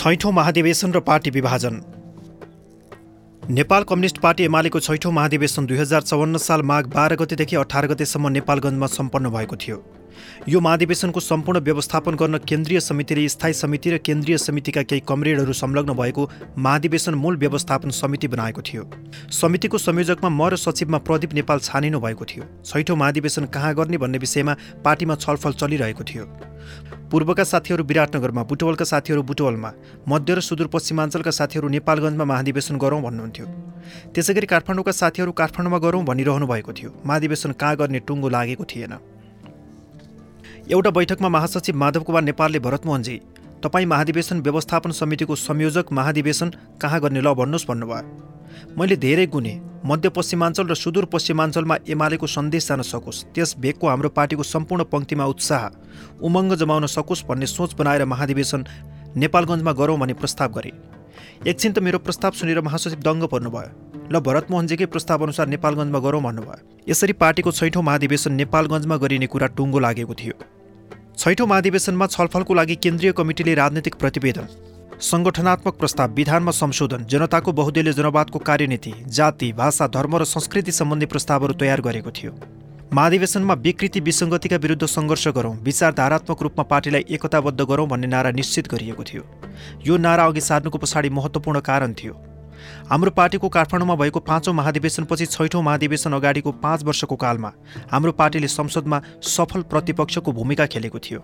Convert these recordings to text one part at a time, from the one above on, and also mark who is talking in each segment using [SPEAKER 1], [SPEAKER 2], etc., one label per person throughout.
[SPEAKER 1] छैठौँ महाधिवेशन र पार्टी विभाजन। नेपाल कम्युनिस्ट पार्टी एमालेको छैठौँ महाधिवेशन दुई हजार चौवन्न साल माघ बाह्र गतेदेखि अठार गतेसम्म नेपालगञ्जमा सम्पन्न भएको थियो। यो महाधिवेशनको सम्पूर्ण व्यवस्थापन गर्न केन्द्रीय समिति र स्थायी समिति र केन्द्रीय समितिका केही कमरेडहरू संलग्न भएको महाधिवेशन मूल व्यवस्थापन समिति बनाएको थियो। समितिको संयोजकमा म र सचिवमा प्रदीप नेपाल छानिनु भएको थियो। छैठौँ महाधिवेशन कहाँ गर्ने भन्ने विषयमा पार्टीमा छलफल चलिरहेको थियो। पूर्वका साथीहरू विराटनगरमा बुटवलका साथीहरू बुटवलमा मध्य र सुदूरपश्चिमाञ्चलका साथीहरू नेपालगञ्जमा महाधिवेशन गरौँ भन्नुहुन्थ्यो। त्यसै गरी काठमाडौँका साथीहरू काठमाडौँमा गरौँ भनिरहनु भएको थियो। महाधिवेशन कहाँ गर्ने टुङ्गो लागेको थिएन। एउटा बैठकमा महासचिव माधव कुमार नेपालले भरतमोहनजी तपाईँ महाधिवेशन व्यवस्थापन समितिको संयोजक महाधिवेशन कहाँ गर्ने ल भन्नुहोस् भन्नुभयो। मैले धेरै गुने मध्यपश्चिमाञ्चल र सुदूरपश्चिमाञ्चलमा एमालेको सन्देश जान सकोस्। त्यस भेगको हाम्रो पार्टीको सम्पूर्ण पङ्क्तिमा उत्साह उमङ्ग जमाउन सकोस् भन्ने सोच बनाएर महाधिवेशन नेपालगञ्जमा गरौँ भन्ने प्रस्ताव गरे। एकछिन त मेरो प्रस्ताव सुनेर महासचिव दङ्ग पर्नुभयो। ल भरतमोहनजीकै प्रस्ताव अनुसार नेपालगञ्जमा गरौँ भन्नुभयो। यसरी पार्टीको छैठौँ महाधिवेशन नेपालगञ्जमा गरिने कुरा टुङ्गो लागेको थियो। छैठौँ महाधिवेशनमा छलफलको लागि केन्द्रीय कमिटीले राजनैतिक प्रतिवेदन सङ्गठनात्मक प्रस्ताव विधानमा संशोधन जनताको बहुदलीय जनवादको कार्यनीति जाति भाषा धर्म र संस्कृति सम्बन्धी प्रस्तावहरू तयार गरेको थियो। महाधिवेशनमा विकृति विसङ्गतिका विरुद्ध सङ्घर्ष गरौँ विचारधारात्मक रूपमा पार्टीलाई एकताबद्ध गरौँ भन्ने नारा निश्चित गरिएको थियो। यो नारा अघि सार्नुको पछाडि महत्त्वपूर्ण कारण थियो। हाम्रो पार्टीको काठमाडौँमा भएको पाँचौँ महाधिवेशनपछि छैठौँ महाधिवेशन अगाडिको पाँच वर्षको कालमा हाम्रो पार्टीले संसदमा सफल प्रतिपक्षको भूमिका खेलेको थियो।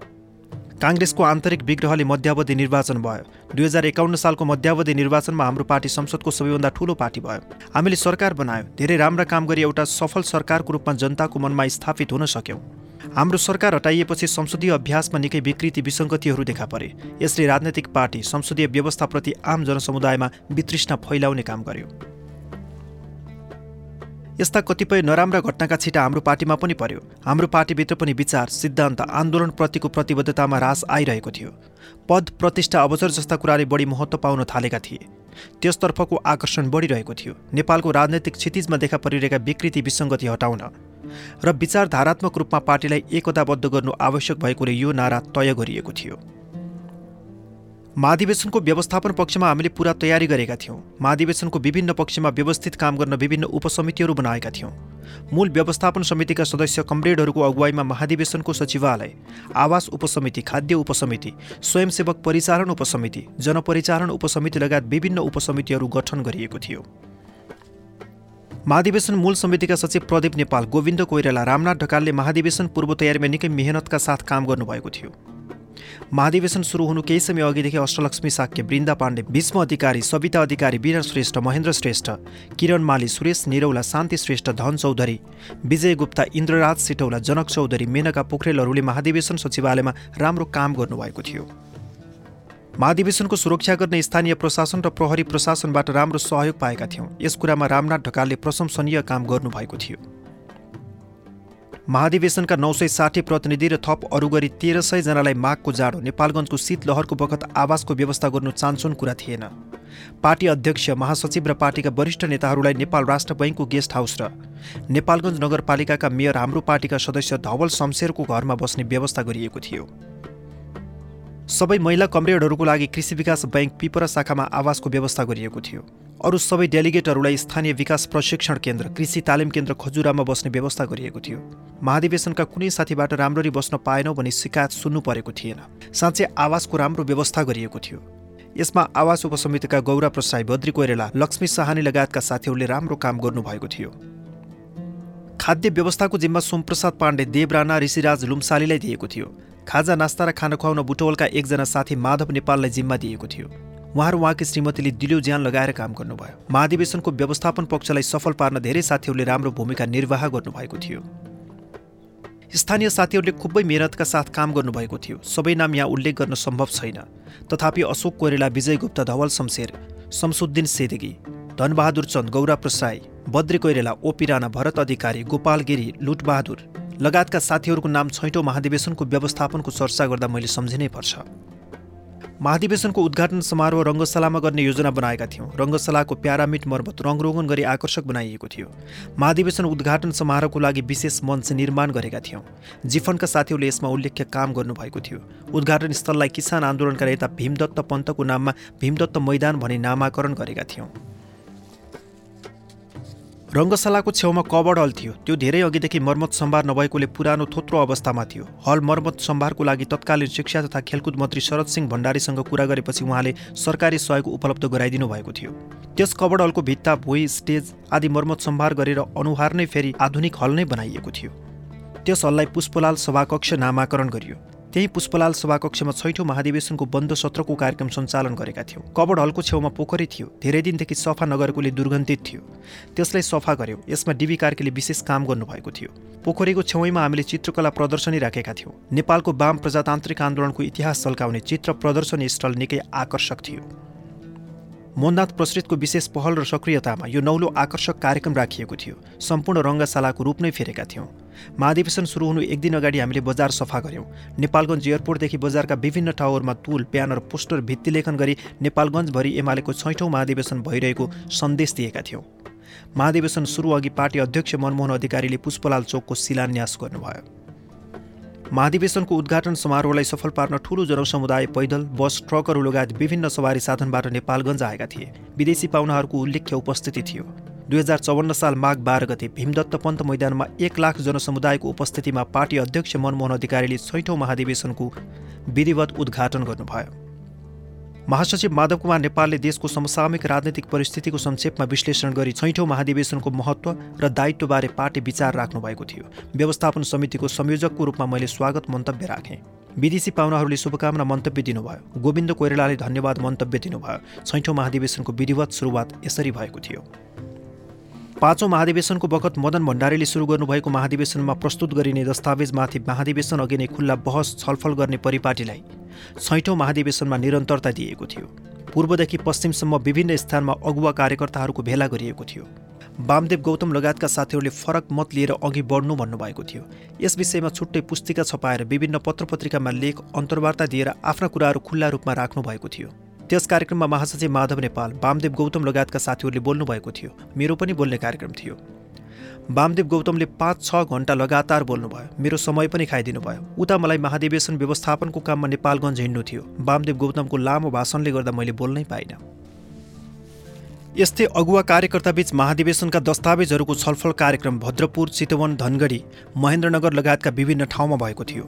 [SPEAKER 1] काङ्ग्रेसको आन्तरिक विग्रहले मध्यावधि निर्वाचन भयो। दुई हजार एकाउन्न सालको मध्यावधि निर्वाचनमा हाम्रो पार्टी संसदको सबैभन्दा ठूलो पार्टी भयो। हामीले सरकार बनायो धेरै राम्रा काम गरी एउटा सफल सरकारको रूपमा जनताको मनमा स्थापित हुन सक्यौँ। हाम्रो सरकार हटाइएपछि संसदीय अभ्यासमा निकै विकृति विसङ्गतिहरू देखा परे। यसले राजनैतिक पार्टी संसदीय व्यवस्थाप्रति आम जनसमुदायमा वितृष्णा फैलाउने काम गर्यो। यस्ता कतिपय नराम्रा घटनाका छिटा हाम्रो पार्टीमा पनि पर्यो। हाम्रो पार्टीभित्र पनि विचार सिद्धान्त आन्दोलनप्रतिको प्रतिबद्धतामा ह्रास आइरहेको थियो। पद प्रतिष्ठा अवसर जस्ता कुराले बढी महत्त्व पाउन थालेका थिए। त्यसतर्फको आकर्षण बढिरहेको थियो। नेपालको राजनैतिक क्षितिजमा देखा परिरहेका विकृति विसङ्गति हटाउन र विचारधारात्मक रूपमा पार्टीलाई एकताबद्ध गर्नु आवश्यक भएकोले यो नारा तय गरिएको थियो। महाधिवेशनको व्यवस्थापन पक्षमा हामीले पुरा तयारी गरेका थियौँ। महाधिवेशनको विभिन्न पक्षमा व्यवस्थित काम गर्न विभिन्न उपसमितिहरू बनाएका थियौँ। मूल व्यवस्थापन समितिका सदस्य कमरेडहरूको अगुवाईमा महाधिवेशनको सचिवालय आवास उपसमिति खाद्य उपसमिति स्वयंसेवक परिचालन उपसमिति जनपरिचालन उपसमिति लगायत विभिन्न उपसमितिहरू गठन गरिएको थियो। महाधिवेशन मूल समितिका सचिव प्रदीप नेपाल गोविन्द कोइराला रामनाथ ढकालले महाधिवेशन पूर्व तयारीमा निकै मेहनतका साथ काम गर्नुभएको थियो। महाधिवेशन सुरु हुनु केही समय अघिदेखि अष्टलक्ष्मी साक्य वृन्दा पाण्डे भीष्म अधिकारी सविता अधिकारी वीर श्रेष्ठ महेन्द्र श्रेष्ठ किरण माली सुरेश निरौला शान्ति श्रेष्ठ धन चौधरी विजय गुप्ता इन्द्रराज सिटौला जनक चौधरी मेनका पोखरेलहरूले महाधिवेशन सचिवालयमा राम्रो काम गर्नुभएको थियो। महाधिवेशनको सुरक्षा गर्ने स्थानीय प्रशासन र प्रहरी प्रशासनबाट राम्रो सहयोग पाएका थियौँ। यस कुरामा रामनाथ ढकालले प्रशंसनीय काम गर्नुभएको थियो। महाधिवेशनका नौ सय साठी प्रतिनिधि र थप अरू गरी तेह्र सयजनालाई माघको जाडो नेपालगञ्जको शीतलहरको बखत आवासको व्यवस्था गर्नु चान्सोन कुरा थिएन। पार्टी अध्यक्ष महासचिव र पार्टीका वरिष्ठ नेताहरूलाई नेपाल राष्ट्र बैङ्कको गेस्ट हाउस र नेपालगञ्ज नगरपालिकाका मेयर हाम्रो पार्टीका सदस्य धवल शमशेरको घरमा बस्ने व्यवस्था गरिएको थियो। सबै महिला कमरेडहरूको लागि कृषि विकास बैङ्क पिपरा शाखामा आवासको व्यवस्था गरिएको थियो। अरू सबै डेलिगेटहरूलाई स्थानीय विकास प्रशिक्षण केन्द्र कृषि तालिम केन्द्र खजुरामा बस्ने व्यवस्था गरिएको थियो। महाधिवेशनका कुनै साथीबाट राम्ररी बस्न पाएनौ भनी शिकायत सुन्नु परेको थिएन। साँच्चै आवासको राम्रो व्यवस्था गरिएको थियो। यसमा आवास उपसमितिका गौरा प्रसाई बद्री कोइरेला लक्ष्मी साहानी लगायतका साथीहरूले राम्रो काम गर्नुभएको थियो। खाद्य व्यवस्थाको जिम्मा सोमप्रसाद पाण्डे देवराना ऋषिराज लुम्सालीलाई दिएको थियो। खाजा नास्ता र खाना खुवाउन बुटवलका एकजना साथी माधव नेपाललाई जिम्मा दिएको थियो। उहाँ र उहाँकी श्रीमतीले दिलो ज्यान लगाएर काम गर्नुभयो। महाधिवेशनको व्यवस्थापन पक्षलाई सफल पार्न धेरै साथीहरूले राम्रो भूमिका निर्वाह गर्नुभएको थियो। स्थानीय साथीहरूले खुबै मेहनतका साथ काम गर्नुभएको थियो। सबै नाम यहाँ उल्लेख गर्न सम्भव छैन। तथापि अशोक कोरेला विजय गुप्त धवल शमशेर शमसुद्दिन सेदेगी धनबहादुर चन्द गौरा प्रसाई बद्री कोइरेला ओपी राणा भरत अधिकारी गोपाल गिरी लुटबहादुर लगायतका साथीहरूको नाम छैटौँ महाधिवेशनको व्यवस्थापनको चर्चा गर्दा मैले सम्झिनै पर्छ। महाधिवेशनको उद्घाटन समारोह रङ्गशालामा गर्ने योजना बनाएका थियौँ। रङ्गशालाको प्यारामिट मर्मत रङरोगन गरी आकर्षक बनाइएको थियो। महाधिवेशन उद्घाटन समारोहको लागि विशेष मञ्च निर्माण गरेका थियौँ। जिफनका साथीहरूले यसमा उल्लेख्य काम गर्नुभएको थियो। उद्घाटन स्थललाई किसान आन्दोलनका नेता भीमदत्त पन्तको नाममा भीमदत्त मैदान भनी नामाकरण गरेका थियौँ। रङ्गशालाको छेउमा कबड हल थियो। त्यो धेरै अघिदेखि मर्मत सम्भार नभएकोले पुरानो थोत्रो अवस्थामा थियो। हल मर्मत सम्भारको लागि तत्कालीन शिक्षा तथा खेलकुद मन्त्री शरद सिंह भण्डारीसँग कुरा गरेपछि उहाँले सरकारी सहयोग उपलब्ध गराइदिनु भएको थियो। त्यस कबड हलको भित्ता भुइँ स्टेज आदि मर्मत सम्भार गरेर अनुहार नै फेरि आधुनिक हल नै बनाइएको थियो। त्यस हललाई पुष्पलाल सभाकक्ष नामाकरण गरियो। त्यही पुष्पलाल सभाकक्षमा छैठौँ महाधिवेशनको बन्द सत्रको कार्यक्रम सञ्चालन गरेका थियौँ। कबड हलको छेउमा पोखरी थियो। धेरै दिनदेखि सफा नगरेकोले दुर्गन्धित थियो। त्यसलाई सफा गर्यो। यसमा डिबी कार्कीले विशेष काम गर्नुभएको थियो। पोखरीको छेउमा हामीले चित्रकला प्रदर्शनी राखेका थियौँ। नेपालको वाम प्रजातान्त्रिक आन्दोलनको इतिहास झल्काउने चित्र प्रदर्शनी स्थल निकै आकर्षक थियो। मोहननाथ प्रसृतको विशेष पहल र सक्रियतामा यो नौलो आकर्षक कार्यक्रम राखिएको थियो। सम्पूर्ण रङ्गशालाको रूप नै फेरेका थियौँ। महाधिवेशन सुरु हुनु एक दिन अगाडि हामीले बजार सफा गऱ्यौँ। नेपालगञ्ज एयरपोर्टदेखि बजारका विभिन्न ठाउँहरूमा तुल ब्यानर पोस्टर भित्तिलेखन गरी नेपालगञ्जभरि एमालेको छैठौँ महाधिवेशन भइरहेको सन्देश दिएका थियौँ। महाधिवेशन सुरु अघि पार्टी अध्यक्ष मनमोहन अधिकारीले पुष्पलाल चोकको शिलान्यास गर्नुभयो। महाधिवेशनको उद्घाटन समारोहलाई सफल पार्न ठूलो जनसमुदाय पैदल बस ट्रकहरू लगायत विभिन्न सवारी साधनबाट नेपालगञ्ज आएका थिए। विदेशी पाहुनाहरूको उल्लेख्य उपस्थिति थियो। दुई हजार चौवन्न साल माघ बाह्र गते भीमदत्त पन्त मैदानमा एक लाख जनसमुदायको उपस्थितिमा पार्टी अध्यक्ष मनमोहन अधिकारीले छैठौँ महाधिवेशनको विधिवत उद्घाटन गर्नुभयो। महासचिव माधव कुमार नेपालले देशको समसामयिक राजनैतिक परिस्थितिको संक्षेपमा विश्लेषण गरी छैठौँ महाधिवेशनको महत्त्व र दायित्वबारे पार्टी विचार राख्नुभएको थियो। व्यवस्थापन समितिको संयोजकको रूपमा मैले स्वागत मन्तव्य राखेँ। विदेशी पाहुनाहरूले शुभकामना मन्तव्य दिनुभयो। गोविन्द कोइरालाले धन्यवाद मन्तव्य दिनुभयो। छैठौँ महाधिवेशनको विधिवत सुरुवात यसरी भएको थियो। पाँचौँ महाधिवेशनको बखत मदन भण्डारीले सुरु गर्नुभएको महाधिवेशनमा प्रस्तुत गरिने दस्तावेजमाथि महाधिवेशन अघि नै खुल्ला बहस छलफल गर्ने परिपाटीलाई छैठौँ महाधिवेशनमा निरन्तरता दिएको थियो। पूर्वदेखि पश्चिमसम्म विभिन्न स्थानमा अगुवा कार्यकर्ताहरूको भेला गरिएको थियो। वामदेव गौतम लगायतका साथीहरूले फरक मत लिएर अघि बढ्नु भन्नुभएको थियो। यस विषयमा छुट्टै पुस्तिका छपाएर विभिन्न पत्र पत्रिकामा लेख अन्तर्वार्ता दिएर आफ्ना कुराहरू खुल्ला रूपमा राख्नु भएको थियो। त्यस कार्यक्रममा महासचिव माधव नेपाल वामदेव गौतम लगायतका साथीहरूले बोल्नुभएको थियो। मेरो पनि बोल्ने कार्यक्रम थियो। वामदेव गौतमले पाँच छ घन्टा लगातार बोल्नुभयो। मेरो समय पनि खाइदिनु भयो उता मलाई महाधिवेशन व्यवस्थापनको काममा नेपालगञ्ज हिँड्नु थियो। वामदेव गौतमको लामो भाषणले गर्दा मैले बोल्नै पाइनँ। यस्तै अगुवा कार्यकर्ताबीच महाधिवेशनका दस्तावेजहरूको छलफल कार्यक्रम भद्रपुर चितवन धनगढी महेन्द्रनगर लगायतका विभिन्न ठाउँमा भएको थियो।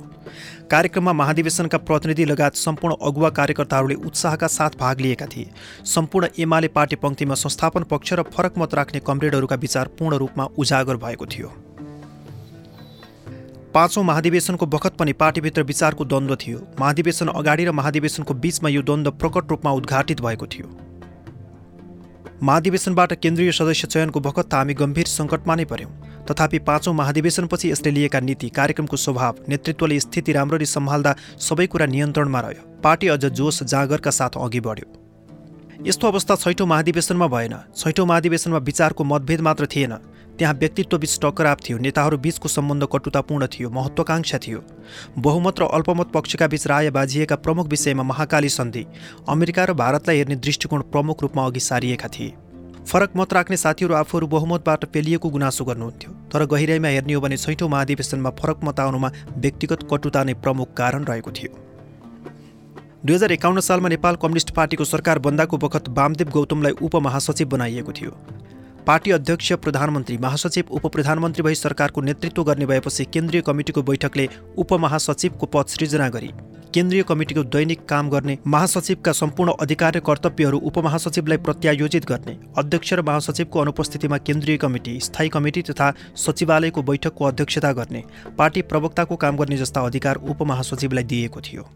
[SPEAKER 1] कार्यक्रममा महाधिवेशनका प्रतिनिधि लगायत सम्पूर्ण अगुवा कार्यकर्ताहरूले उत्साहका साथ भाग लिएका थिए। सम्पूर्ण एमाले पार्टी पङ्क्तिमा संस्थापन पक्ष र फरक मत राख्ने कमरेडहरूका विचार पूर्ण रूपमा उजागर भएको थियो। पाँचौँ महाधिवेशनको बखत पनि पार्टीभित्र विचारको द्वन्द्व थियो। महाधिवेशन अगाडि र महाधिवेशनको बीचमा यो द्वन्द्व प्रकट रूपमा उद्घाटित भएको थियो। महाधिवेशनबाट केन्द्रीय सदस्य चयनको बखत हामी गम्भीर सङ्कटमा नै पर्यौँ। तथापि पाँचौँ महाधिवेशनपछि यसले लिएका नीति कार्यक्रमको स्वभाव नेतृत्वले स्थिति राम्ररी सम्हाल्दा सबै कुरा नियन्त्रणमा रह्यो। पार्टी अझ जोस जागरका साथ अघि बढ्यो। यस्तो अवस्था छैठौँ महाधिवेशनमा भएन। छैठौँ महाधिवेशनमा विचारको मतभेद मात्र थिएन। त्यहाँ व्यक्तित्वबीच टकराव थियो नेताहरू बीचको सम्बन्ध कटुतापूर्ण थियो महत्वाकांक्षा थियो। बहुमत र अल्पमत पक्षका बीच राय बाजिएका प्रमुख विषयमा महाकाली सन्धि अमेरिका र भारतलाई हेर्ने दृष्टिकोण प्रमुख रूपमा अघि सारिएका थिए। फरक मत राख्ने साथीहरू आफूहरू बहुमतबाट पेलिएको गुनासो गर्नुहुन्थ्यो तर गहिराइमा हेर्ने हो भने छैठौँ महाधिवेशनमा फरक मत आउनुमा व्यक्तिगत कटुता नै प्रमुख कारण रहेको थियो। दुई हजार एकाउन्न सालमा नेपाल कम्युनिस्ट पार्टीको सरकार बन्दाको बखत वामदेव गौतमलाई उपमहासचिव बनाइएको थियो। पार्टी अध्यक्ष प्रधानमन्त्री महासचिव उपप्रधानमन्त्री भई सरकारको नेतृत्व गर्ने भएपछि केन्द्रीय कमिटिको बैठकले उपमहासचिवको पद सृजना गरी केन्द्रीय कमिटिको दैनिक काम गर्ने महासचिवका सम्पूर्ण अधिकार र कर्तव्यहरू उपमहासचिवलाई प्रत्यायोजित गर्ने अध्यक्ष र महासचिवको अनुपस्थितिमा केन्द्रीय कमिटी स्थायी कमिटी तथा सचिवालयको बैठकको अध्यक्षता गर्ने पार्टी प्रवक्ताको काम गर्ने जस्ता अधिकार उपमहासचिवलाई दिएको थियो।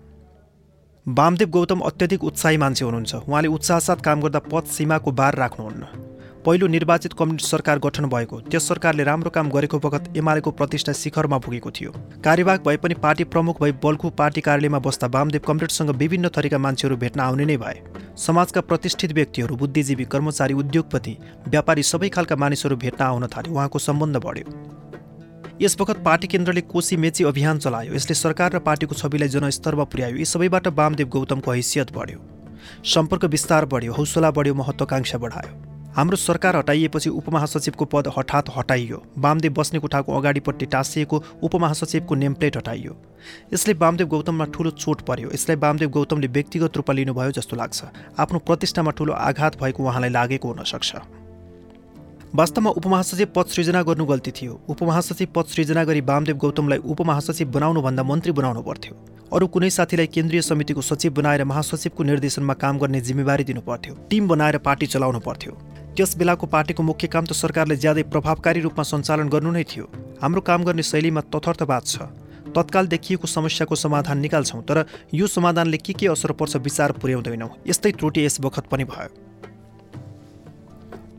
[SPEAKER 1] वामदेव गौतम अत्यधिक उत्साही मान्छे हुनुहुन्छ। उहाँले उत्साहसाथ काम गर्दा पद सीमाको बार राख्नुहुन्न। पहिलो निर्वाचित कम्युनिस्ट सरकार गठन भएको। त्यस सरकारले राम्रो काम गरेको बखत एमालेको प्रतिष्ठा शिखरमा पुगेको थियो। कार्यवाहक भए पनि पार्टी प्रमुख भई बल्खु पार्टी कार्यालयमा बस्दा वामदेव कमरेडसँग विभिन्न थरीका मान्छेहरू भेट्न आउने नै भए। समाजका प्रतिष्ठित व्यक्तिहरू बुद्धिजीवी कर्मचारी उद्योगपति व्यापारी सबै खालका मानिसहरू भेट्न आउन थाले। उहाँको सम्बन्ध बढ्यो। यस वखत पार्टी केन्द्रले कोशी मेची अभियान चलायो। यसले सरकार र पार्टीको छविलाई जनस्तरमा पुर्यायो। यी सबैबाट वामदेव गौतमको हैसियत बढ्यो। सम्पर्क विस्तार बढ्यो। हौसला बढ्यो। महत्वाकांक्षा बढायो। हाम्रो सरकार हटाइएपछि उपमहासचिवको पद हठात हटाइयो। वामदेव बस्ने कोठाको अगाडिपट्टि टाँसिएको उपमहासचिवको नेमप्लेट हटाइयो। यसले वामदेव गौतममा ठुलो चोट पर्यो। यसलाई वामदेव गौतमले व्यक्तिगत रूपमा लिनुभयो जस्तो लाग्छ। आफ्नो प्रतिष्ठामा ठुलो आघात भएको उहाँलाई लागेको हुन सक्छ वास्तवमा उपमहासचिव पद सृजना गर्नु गल्ती थियो। उपमहासचिव पद सृजना गरी वामदेव गौतमलाई उपमहासचिव बनाउनुभन्दा मन्त्री बनाउनु पर्थ्यो। अरू कुनै साथीलाई केन्द्रीय समितिको सचिव बनाएर महासचिवको निर्देशनमा काम गर्ने जिम्मेवारी दिनुपर्थ्यो टिम बनाएर पार्टी चलाउनु पर्थ्यो। त्यस बेलाको पार्टीको मुख्य काम त सरकारले ज्यादै प्रभावकारी रूपमा सञ्चालन गर्नु नै थियो। हाम्रो काम गर्ने शैलीमा तथर्थवाद छ। तत्काल देखिएको समस्याको समाधान निकाल्छौँ तर यो समाधानले के के असर पर्छ विचार पुर्याउँदैनौँ यस्तै त्रुटि यस बखत पनि भयो।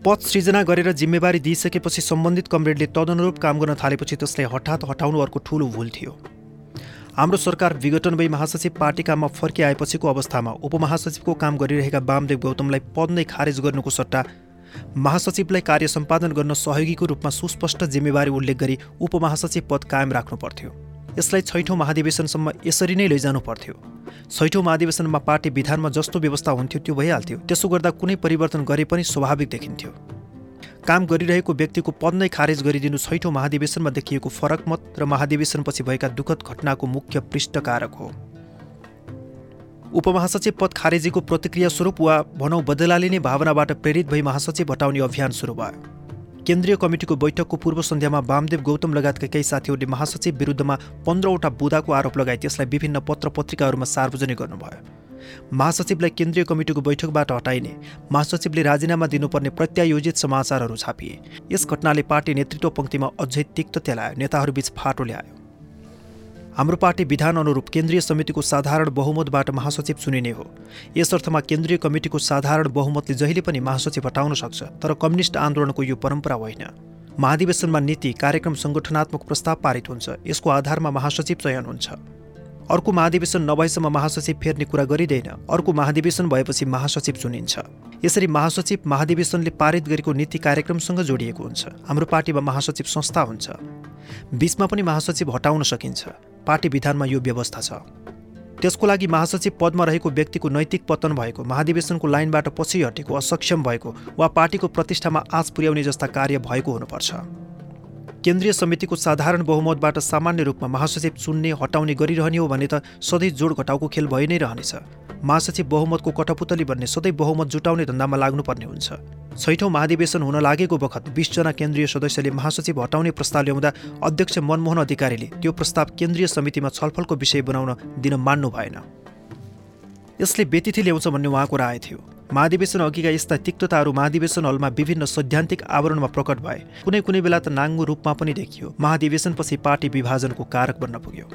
[SPEAKER 1] पद सृजना गरेर जिम्मेवारी दिइसकेपछि सम्बन्धित कमरेडले तदनुरूप काम गर्न थालेपछि त्यसलाई हठात हटाउनु अर्को ठुलो भूल थियो। हाम्रो सरकार विघटन भई महासचिव पार्टी काममा फर्किआएपछिको अवस्थामा उपमहासचिवको काम गरिरहेका वामदेव गौतमलाई पद नै खारेज गर्नुको सट्टा महासचिवलाई कार्य सम्पादन गर्न सहयोगीको रूपमा सुस्पष्ट जिम्मेवारी उल्लेख गरी उपमहासचिव पद कायम राख्नु पर्थ्यो। यसलाई छैठौँ महाधिवेशनसम्म यसरी नै लैजानु पर्थ्यो। छैठौँ महाधिवेशनमा पार्टी विधानमा जस्तो व्यवस्था हुन्थ्यो त्यो भइहाल्थ्यो। त्यसो गर्दा कुनै परिवर्तन गरे पनि स्वाभाविक देखिन्थ्यो। काम गरिरहेको व्यक्तिको पद नै खारेज गरिदिनु छैठौँ महाधिवेशनमा देखिएको फरक मत र महाधिवेशनपछि भएका दुःखद घटनाको मुख्य पृष्ठकारक हो। उपमहासचिव पद खारेजीको प्रतिक्रिया स्वरूप वा भनौँ बदलाले नै भावनाबाट प्रेरित भई महासचिव हटाउने अभियान सुरु भयो। केन्द्रीय कमिटिको बैठकको पूर्व सन्ध्यामा वामदेव गौतम लगायतका केही साथीहरूले महासचिव विरुद्धमा पन्ध्रवटा बुदाको आरोप लगाए त्यसलाई विभिन्न पत्र पत्रिकाहरूमा सार्वजनिक गर्नुभयो। महासचिवलाई केन्द्रीय कमिटिको बैठकबाट हटाइने महासचिवले राजीनामा दिनुपर्ने प्रत्यायोजित समाचारहरू छापिए। यस घटनाले पार्टी नेतृत्व पङ्क्तिमा अझै तिक्तता ल्यायो नेताहरूबीच फाटो ल्यायो। हाम्रो पार्टी विधान अनुरूप केन्द्रीय समितिको साधारण बहुमतबाट महासचिव चुनिने हो। यस अर्थमा केन्द्रीय कमिटिको साधारण बहुमतले जहिले पनि महासचिव हटाउन सक्छ तर कम्युनिस्ट आन्दोलनको यो परम्परा होइन। महाधिवेशनमा नीति कार्यक्रम सङ्गठनात्मक प्रस्ताव पारित हुन्छ यसको आधारमा महासचिव चयन हुन्छ। अर्को महाधिवेशन नभएसम्म महासचिव फेर्ने कुरा गरिँदैन अर्को महाधिवेशन भएपछि महासचिव चुनिन्छ। यसरी महासचिव महाधिवेशनले पारित गरेको नीति कार्यक्रमसँग जोडिएको हुन्छ। हाम्रो पार्टीमा महासचिव संस्था हुन्छ। बिचमा पनि महासचिव हटाउन सकिन्छ। पार्टी विधानमा यो व्यवस्था छ। त्यसको लागि महासचिव पदमा रहेको व्यक्तिको नैतिक पतन भएको महाधिवेशनको लाइनबाट पछि हटेको असक्षम भएको वा पार्टीको प्रतिष्ठामा आँच पुर्याउने जस्ता कार्य भएको हुनुपर्छ। केन्द्रीय समितिको साधारण बहुमतबाट सामान्य रूपमा महासचिव चुन्ने हटाउने गरिरहने हो भने त सधैँ जोड घटाउको खेल भइ नै रहनेछ। महासचिव बहुमतको कठपुतली बन्ने सधैँ बहुमत जुटाउने धन्दामा लाग्नुपर्ने हुन्छ। छैठौँ महाधिवेशन हुन लागेको बखत बिसजना केन्द्रीय सदस्यले महासचिव हटाउने प्रस्ताव ल्याउँदा अध्यक्ष मनमोहन अधिकारीले त्यो प्रस्ताव केन्द्रीय समितिमा छलफलको विषय बनाउन दिन मान्नु भएन। यसले व्यतिथि ल्याउँछ भन्ने उहाँको राय थियो। महाधिवेशन अघिका यस्ता तिक्तताहरू महाधिवेशन हलमा विभिन्न सैद्धान्तिक आवरणमा प्रकट भए कुनै कुनै बेला त नाङ्गो रूपमा पनि देखियो। महाधिवेशनपछि पार्टी विभाजनको कारक बन्न पुग्यो।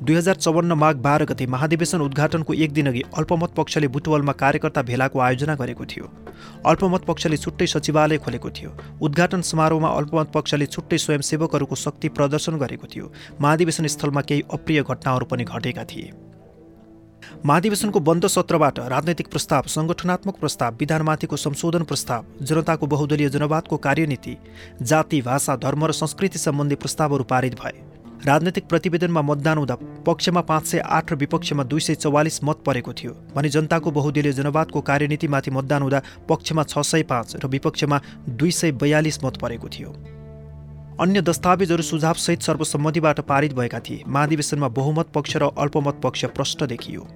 [SPEAKER 1] दुई हजार चौवन्न माघ बाह्र गते महाधिवेशन उद्घाटनको एक दिनअघि अल्पमत पक्षले बुटवलमा कार्यकर्ता भेलाको आयोजना गरेको थियो। अल्पमत पक्षले छुट्टै सचिवालय खोलेको थियो। उद्घाटन समारोहमा अल्पमत पक्षले छुट्टै स्वयंसेवकहरूको शक्ति प्रदर्शन गरेको थियो। महाधिवेशन स्थलमा केही अप्रिय घटनाहरू पनि घटेका थिए। महाधिवेशनको बन्द सत्रबाट राजनैतिक प्रस्ताव सङ्गठनात्मक प्रस्ताव विधानमाथिको संशोधन प्रस्ताव जनताको बहुदलीय जनवादको कार्यनीति जाति भाषा धर्म र संस्कृति सम्बन्धी प्रस्तावहरू पारित भए। राजनैतिक प्रतिवेदनमा मतदान हुँदा पक्षमा पाँच सय आठ र विपक्षमा दुई सय चौवालिस मत परेको थियो। भने जनताको बहुदलीय जनवादको कार्यनीतिमाथि मतदान हुँदा पक्षमा छ सय पाँच र विपक्षमा दुई सय बयालिस मत परेको थियो। अन्य दस्तावेजहरू सुझावसहित सर्वसम्मतिबाट पारित भएका थिए। महाधिवेशनमा बहुमत पक्ष र अल्पमत पक्ष प्रष्ट देखियो।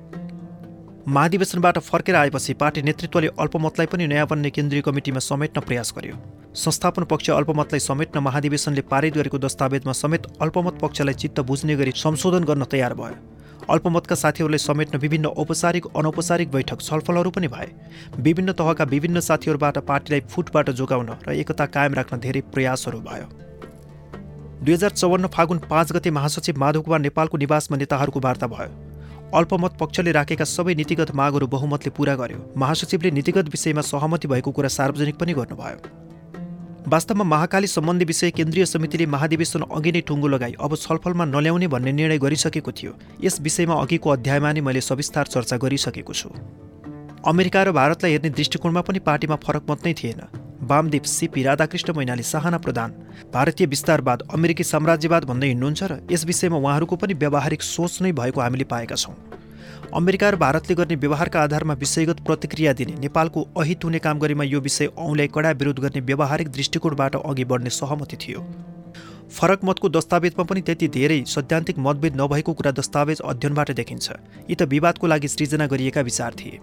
[SPEAKER 1] महाधिवेशनबाट फर्केर आएपछि पार्टी नेतृत्वले अल्पमतलाई पनि नयाँ बन्ने केन्द्रीय कमिटीमा समेट्न प्रयास गर्यो। संस्थापन पक्ष अल्पमतलाई समेट्न महाधिवेशनले पारित गरेको दस्तावेजमा समेत अल्पमत पक्षलाई चित्त बुझ्ने गरी संशोधन गर्न तयार भयो। अल्पमतका साथीहरूलाई समेट्न विभिन्न औपचारिक अनौपचारिक बैठक छलफलहरू पनि भए। विभिन्न तहका विभिन्न साथीहरूबाट पार्टीलाई फुटबाट जोगाउन र एकता कायम राख्न धेरै प्रयासहरू भयो। दुई हजार चौवन्न फागुन पाँच गते महासचिव माधव कुमार नेपालको निवासमा नेताहरूको वार्ता भयो। अल्पमत पक्षले राखेका सबै नीतिगत मागहरू बहुमतले पूरा गर्यो। महासचिवले नीतिगत विषयमा सहमति भएको कुरा सार्वजनिक पनि गर्नुभयो। वास्तवमा महाकाली सम्बन्धी विषय केन्द्रीय समितिले महाधिवेशन अघि नै टुङ्गो लगाई अब छलफलमा नल्याउने भन्ने निर्णय गरिसकेको थियो। यस विषयमा अघिको अध्यायमा नै मैले सविस्तार चर्चा गरिसकेको छु। अमेरिका र भारतलाई हेर्ने दृष्टिकोणमा पनि पार्टीमा फरक मत नै थिएन। वामदेव सिपी राधाकृष्ण मैनाली साहना प्रधान भारतीय विस्तारवाद अमेरिकी साम्राज्यवाद भन्दै हिँड्नुहुन्छ र यस विषयमा उहाँहरूको पनि व्यावहारिक सोच नै भएको हामीले पाएका छौँ। अमेरिका र भारतले गर्ने व्यवहारका आधारमा विषयगत प्रतिक्रिया दिने नेपालको अहित हुने काम गरेमा यो विषय औँलाई कडा विरोध गर्ने व्यावहारिक दृष्टिकोणबाट अघि बढ्ने सहमति थियो। फरक मतको दस्तावेजमा पनि त्यति धेरै सैद्धान्तिक मतभेद नभएको कुरा दस्तावेज अध्ययनबाट देखिन्छ। यी त विवादको लागि सृजना गरिएका विचार थिए।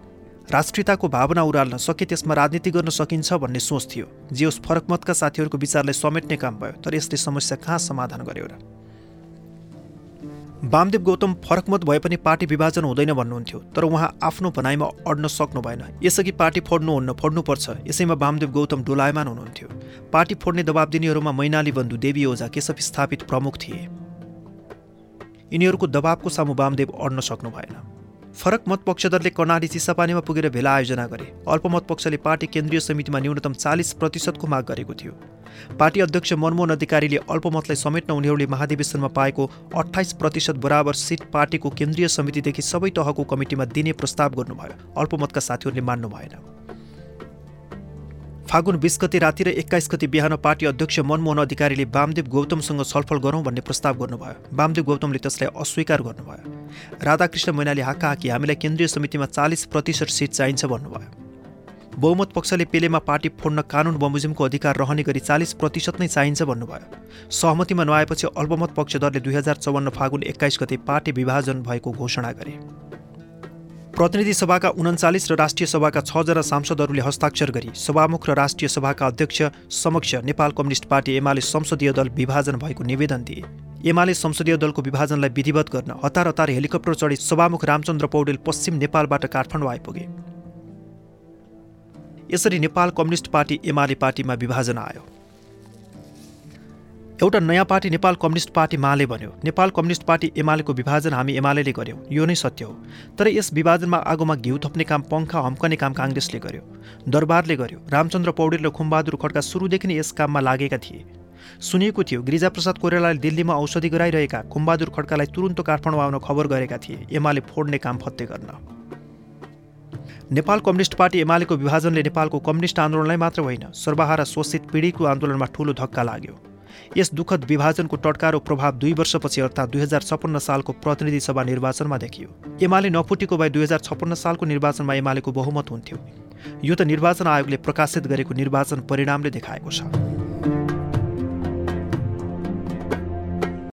[SPEAKER 1] राष्ट्रियताको भावना उराल्न सके त्यसमा राजनीति गर्न सकिन्छ भन्ने सोच थियो। जे होस् फरक मतका साथीहरूको विचारलाई समेट्ने काम भयो तर यसले समस्या कहाँ समाधान गर्यो र? वामदेव गौतम फरक मत भए पनि पार्टी विभाजन हुँदैन भन्नुहुन्थ्यो तर उहाँ आफ्नो भनाइमा अड्न सक्नु भएन। यसअघि पार्टी फोड्नुहुन्न फोड्नुपर्छ यसैमा वामदेव गौतम डोलायमान हुनुहुन्थ्यो। पार्टी फोड्ने दबाब दिनेहरूमा मैनाली बन्धु देवी ओझा केशव स्थापित प्रमुख थिए। यिनीहरूको दबावको सामु वामदेव अड्न सक्नु भएन। फरक मत पक्षधरले कर्णाली चिसापानीमा पुगेर भेला आयोजना गरे। अल्पमत पक्षले पार्टी केन्द्रीय समितिमा न्यूनतम चालिस प्रतिशतको माग गरेको थियो। पार्टी अध्यक्ष मनमोहन अधिकारीले अल्पमतलाई समेट्न उनीहरूले महाधिवेशनमा पाएको अठाइस प्रतिशत बराबर सिट पार्टीको केन्द्रीय समितिदेखि सबै तहको कमिटीमा दिने प्रस्ताव गर्नुभयो। अल्पमतका साथीहरूले मान्नु भएन। फागुन बिस गति राति र एक्काइस गति बिहान पार्टी अध्यक्ष मनमोहन अधिकारीले वामदेव गौतमसँग छलफल गरौँ भन्ने प्रस्ताव गर्नुभयो। वामदेव गौतमले त्यसलाई अस्वीकार गर्नुभयो। राधाकृष्ण मैनाले हाका हाकी हामीलाई केन्द्रीय समितिमा चालिस प्रतिशत सिट चाहिन्छ भन्नुभयो। बहुमत पक्षले पेलेमा पार्टी फोड्न कानुन बमोजिमको अधिकार रहने गरी चालिस प्रतिशत नै चाहिन्छ भन्नुभयो। सहमतिमा नआएपछि अल्पमत पक्षधरले दुई हजार चौवन्न फागुन एक्काइस गते पार्टी विभाजन भएको घोषणा गरे। प्रतिनिधि सभाका उन्चालिस र राष्ट्रिय सभाका छजना सांसदहरूले हस्ताक्षर गरी सभामुख र राष्ट्रिय सभाका अध्यक्ष समक्ष नेपाल कम्युनिस्ट पार्टी एमाले संसदीय दल विभाजन भएको निवेदन दिए। एमाले संसदीय दलको विभाजनलाई विधिवत गर्न हतार हतार हेलिकप्टर चढी सभामुख रामचन्द्र पौडेल पश्चिम नेपालबाट काठमाडौँ आइपुगे। यसरी नेपाल कम्युनिस्ट पार्टी एमाले पार्टीमा विभाजन आयो। एउटा नयाँ पार्टी नेपाल कम्युनिस्ट पार्टी माले भन्यो नेपाल कम्युनिस्ट पार्टी एमालेको विभाजन हामी एमाले गर्यौँ। यो नै सत्य हो। तर यस विभाजनमा आगोमा घिउ थप्ने काम पङ्खा हम्कने काम काङ्ग्रेसले गर्यो। दरबारले गर्यो। रामचन्द्र पौडेल र खुम्बहादुर खड्का सुरुदेखि नै यस काममा लागेका थिए। सुनिएको थियो गिरिजाप्रसाद कोइरालाले दिल्लीमा औषधि गराइरहेका खुम्बहादुर खड्कालाई तुरुन्त काठमाडौँ आउन खबर गरेका थिए। एमाले फोड्ने काम फत्ते गर्न। नेपाल कम्युनिस्ट पार्टी एमालेको विभाजनले नेपालको कम्युनिस्ट आन्दोलनलाई मात्र होइन सर्वहारा शोषित पीडितको आन्दोलनमा ठूलो धक्का लाग्यो। यस दुःखद विभाजनको टटकारो प्रभाव दुई वर्षपछि अर्थात् दुई हजार छप्पन्न सालको प्रतिनिधि सभा निर्वाचनमा देखियो। एमाले नफुटेको भए दुई हजार छप्पन्न सालको निर्वाचनमा एमालेको बहुमत हुन्थ्यो। यो त निर्वाचन आयोगले प्रकाशित गरेको निर्वाचन परिणामले देखाएको छ।